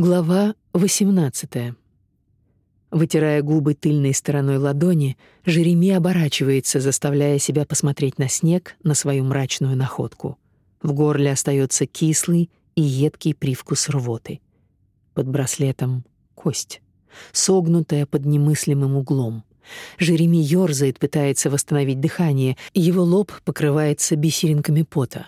Глава 18. Вытирая губы тыльной стороной ладони, Жереми оборачивается, заставляя себя посмотреть на снег, на свою мрачную находку. В горле остается кислый и едкий привкус рвоты. Под браслетом кость, согнутая под немыслимым углом. Жереми ёрзает, пытается восстановить дыхание, его лоб покрывается бисеринками пота.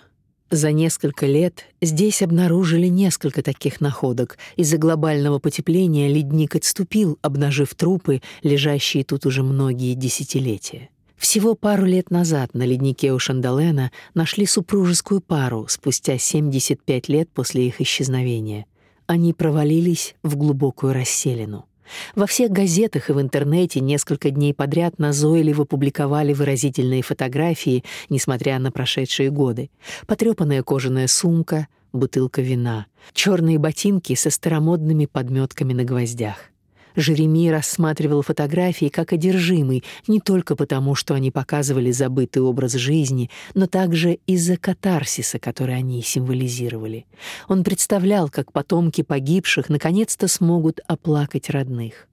За несколько лет здесь обнаружили несколько таких находок. Из-за глобального потепления ледник отступил, обнажив трупы, лежащие тут уже многие десятилетия. Всего пару лет назад на леднике у Шандалена нашли супружескую пару спустя 75 лет после их исчезновения. Они провалились в глубокую расселину. Во всех газетах и в интернете несколько дней подряд назойливо публиковали выразительные фотографии, несмотря на прошедшие годы. Потрёпанная кожаная сумка, бутылка вина, чёрные ботинки со старомодными подмётками на гвоздях. Жереми рассматривал фотографии как одержимый не только потому, что они показывали забытый образ жизни, но также из-за катарсиса, который они символизировали. Он представлял, как потомки погибших наконец-то смогут оплакать родных.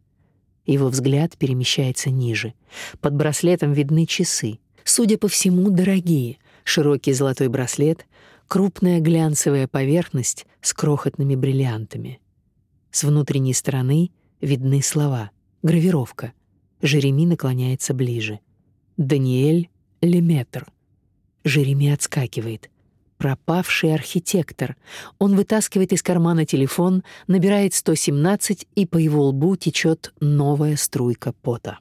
Его взгляд перемещается ниже. Под браслетом видны часы. Судя по всему, дорогие. Широкий золотой браслет, крупная глянцевая поверхность с крохотными бриллиантами. С внутренней стороны — видны слова, гравировка. Жереми наклоняется ближе. Даниэль Леметр. Жереми отскакивает. Пропавший архитектор. Он вытаскивает из кармана телефон, набирает 117, и по его лбу течет новая струйка пота.